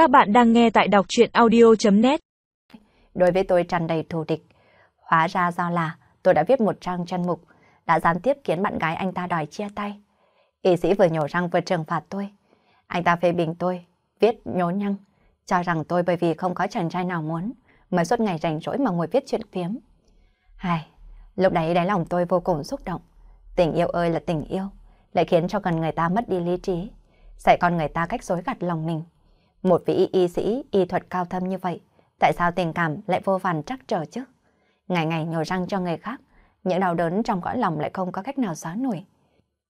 Các bạn đang nghe tại đọc chuyện audio.net Đối với tôi tràn đầy thù địch. Hóa ra do là tôi đã viết một trang chân mục, đã gián tiếp khiến bạn gái anh ta đòi chia tay. Y sĩ vừa nhổ răng vừa trừng phạt tôi. Anh ta phê bình tôi, viết nhố nhăng, cho rằng tôi bởi vì không có chàng trai nào muốn, mới suốt ngày rảnh rỗi mà ngồi viết chuyện phiếm. Hai, lúc đấy đáy lòng tôi vô cùng xúc động. Tình yêu ơi là tình yêu, lại khiến cho cần người ta mất đi lý trí, dạy con người ta cách dối gạt lòng mình. Một vị y sĩ y thuật cao thâm như vậy, tại sao tình cảm lại vô vàn trắc trở chứ? Ngày ngày nhổ răng cho người khác, những đau đớn trong cõi lòng lại không có cách nào xóa nổi.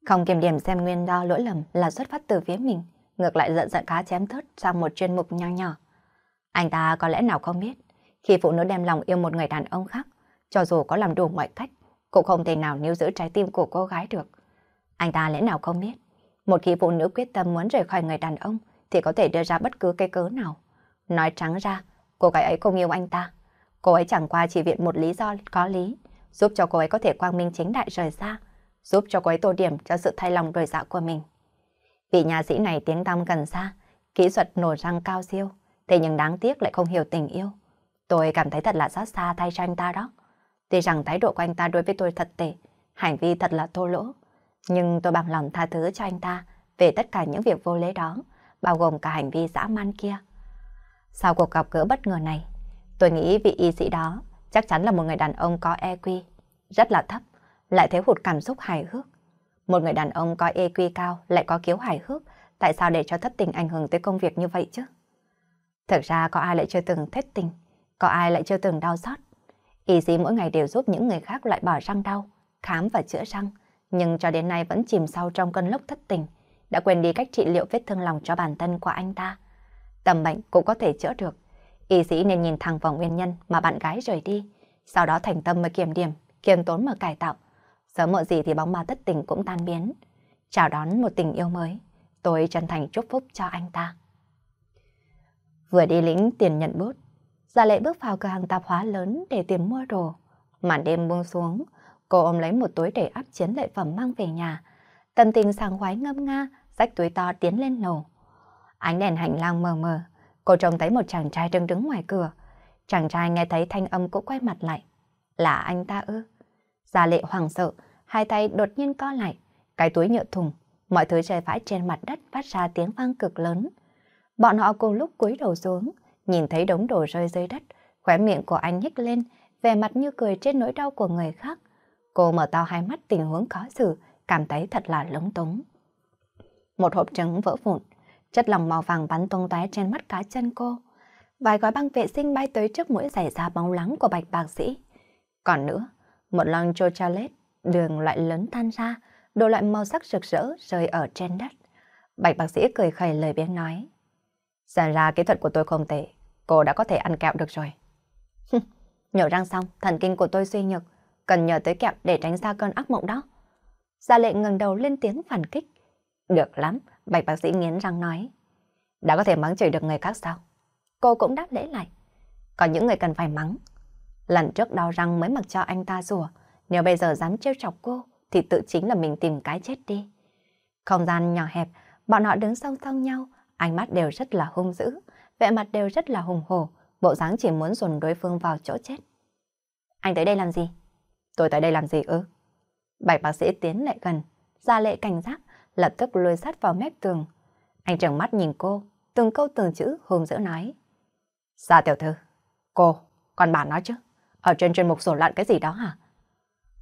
Không kiểm điểm xem nguyên do lỗi lầm là xuất phát từ phía mình, ngược lại giận giận cá chém thớt sang một chuyên mục nho nhỏ. Anh ta có lẽ nào không biết, khi phụ nữ đem lòng yêu một người đàn ông khác, cho dù có làm đủ mọi cách, cũng không thể nào níu giữ trái tim của cô gái được. Anh ta lẽ nào không biết, một khi phụ nữ quyết tâm muốn rời khỏi người đàn ông, thì có thể đưa ra bất cứ cái cớ nào. Nói trắng ra, cô gái ấy không yêu anh ta. Cô ấy chẳng qua chỉ viện một lý do có lý, giúp cho cô ấy có thể quang minh chính đại rời xa, giúp cho cô ấy tô điểm cho sự thay lòng đổi dạ của mình. Vị nhà sĩ này tiếng tăm gần xa, kỹ thuật nổ răng cao siêu, thế nhưng đáng tiếc lại không hiểu tình yêu. Tôi cảm thấy thật là xót xa thay cho anh ta đó. Tuy rằng thái độ của anh ta đối với tôi thật tệ, hành vi thật là thô lỗ, nhưng tôi bằng lòng tha thứ cho anh ta về tất cả những việc vô lễ đó, bao gồm cả hành vi dã man kia. Sau cuộc gặp gỡ bất ngờ này, tôi nghĩ vị y sĩ đó chắc chắn là một người đàn ông có EQ rất là thấp, lại thiếu hụt cảm xúc hài hước. Một người đàn ông có EQ cao lại có kiếu hài hước, tại sao để cho thất tình ảnh hưởng tới công việc như vậy chứ? Thực ra có ai lại chưa từng thất tình, có ai lại chưa từng đau xót. Y sĩ mỗi ngày đều giúp những người khác loại bỏ răng đau, khám và chữa răng, nhưng cho đến nay vẫn chìm sâu trong cơn lốc thất tình, đã quên đi cách trị liệu vết thương lòng cho bản thân của anh ta. Tầm bệnh cũng có thể chữa được. Y sĩ nên nhìn thẳng vào nguyên nhân mà bạn gái rời đi, sau đó thành tâm mà kiểm điểm, kiềm tốn mà cải tạo. Sớm muộn gì thì bóng ma thất tình cũng tan biến. Chào đón một tình yêu mới, tôi chân thành chúc phúc cho anh ta. Vừa đi lĩnh tiền nhận bút, Gia Lệ bước vào cửa hàng tạp hóa lớn để tìm mua đồ. Màn đêm buông xuống, cô ôm lấy một túi để áp chiến lợi phẩm mang về nhà. Tâm tình sảng khoái ngâm nga, xách túi to tiến lên lầu. Ánh đèn hành lang mờ mờ, cô trông thấy một chàng trai đứng đứng ngoài cửa. Chàng trai nghe thấy thanh âm cũng quay mặt lại. Là anh ta ư? Gia lệ hoảng sợ, hai tay đột nhiên co lại, cái túi nhựa thùng, mọi thứ rơi vãi trên mặt đất phát ra tiếng vang cực lớn. Bọn họ cùng lúc cúi đầu xuống, nhìn thấy đống đồ rơi dưới đất, khóe miệng của anh nhếch lên, vẻ mặt như cười trên nỗi đau của người khác. Cô mở to hai mắt tình huống khó xử, cảm thấy thật là lúng túng. Một hộp trứng vỡ vụn, chất lỏng màu vàng bắn tung tóe trên mắt cá chân cô. Vài gói băng vệ sinh bay tới trước mũi giày da bóng lắng của bạch bác sĩ. Còn nữa, một lon chocolate, đường loại lớn tan ra, đồ loại màu sắc rực rỡ rơi ở trên đất. Bạch bác sĩ cười khẩy lời biếng nói. Xem ra kỹ thuật của tôi không tệ, cô đã có thể ăn kẹo được rồi. Nhổ răng xong, thần kinh của tôi suy nhược, cần nhờ tới kẹo để tránh xa cơn ác mộng đó. Gia lệ ngẩng đầu lên tiếng phản kích. Được lắm, bạch bác sĩ nghiến răng nói. Đã có thể mắng chửi được người khác sao? Cô cũng đáp lễ lại. Có những người cần phải mắng. Lần trước đau răng mới mặc cho anh ta rủa. Nếu bây giờ dám trêu chọc cô, thì tự chính là mình tìm cái chết đi. Không gian nhỏ hẹp, bọn họ đứng song song nhau, ánh mắt đều rất là hung dữ, vẻ mặt đều rất là hùng hổ, bộ dáng chỉ muốn dồn đối phương vào chỗ chết. Anh tới đây làm gì? Tôi tới đây làm gì ư? Bạch bác sĩ tiến lại gần, ra lệ cảnh giác, lập tức lùi sát vào mép tường. Anh trợn mắt nhìn cô, từng câu từng chữ hùng dữ nói. Sa tiểu thư, cô, còn bà nói chứ, ở trên chuyên mục sổ loạn cái gì đó hả?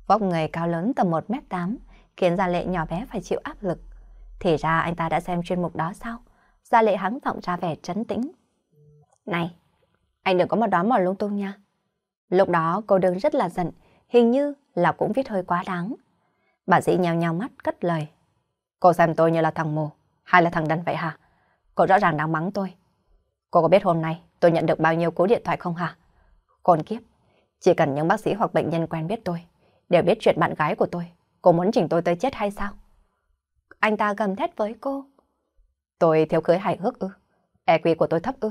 Vóc người cao lớn tầm 1m8, khiến Gia Lệ nhỏ bé phải chịu áp lực. Thì ra anh ta đã xem chuyên mục đó sao? Gia Lệ hắng giọng ra vẻ trấn tĩnh. Này, anh đừng có một đoán mò lung tung nha. Lúc đó cô đứng rất là giận, hình như là cũng viết hơi quá đáng. Bà dĩ nhào nhào mắt cất lời. Cô xem tôi như là thằng mù, hay là thằng đần vậy hả? Cô rõ ràng đang mắng tôi. Cô có biết hôm nay tôi nhận được bao nhiêu cú điện thoại không hả? Còn kiếp, chỉ cần những bác sĩ hoặc bệnh nhân quen biết tôi, đều biết chuyện bạn gái của tôi. Cô muốn chỉnh tôi tới chết hay sao? Anh ta gầm thét với cô. Tôi thiếu khới hài hước ư? EQ của tôi thấp ư?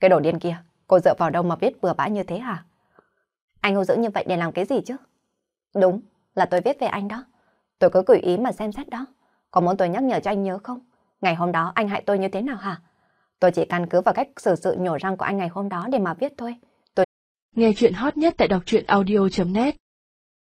Cái đồ điên kia, cô dựa vào đâu mà biết bừa bãi như thế hả? Anh hô dữ như vậy để làm cái gì chứ? Đúng, là tôi viết về anh đó. Tôi cứ gửi ý mà xem xét đó. Có muốn tôi nhắc nhở cho anh nhớ không? Ngày hôm đó anh hại tôi như thế nào hả? Tôi chỉ căn cứ vào cách xử sự nhổ răng của anh ngày hôm đó để mà viết thôi. Tôi... Nghe chuyện hot nhất tại đọc truyện audio.net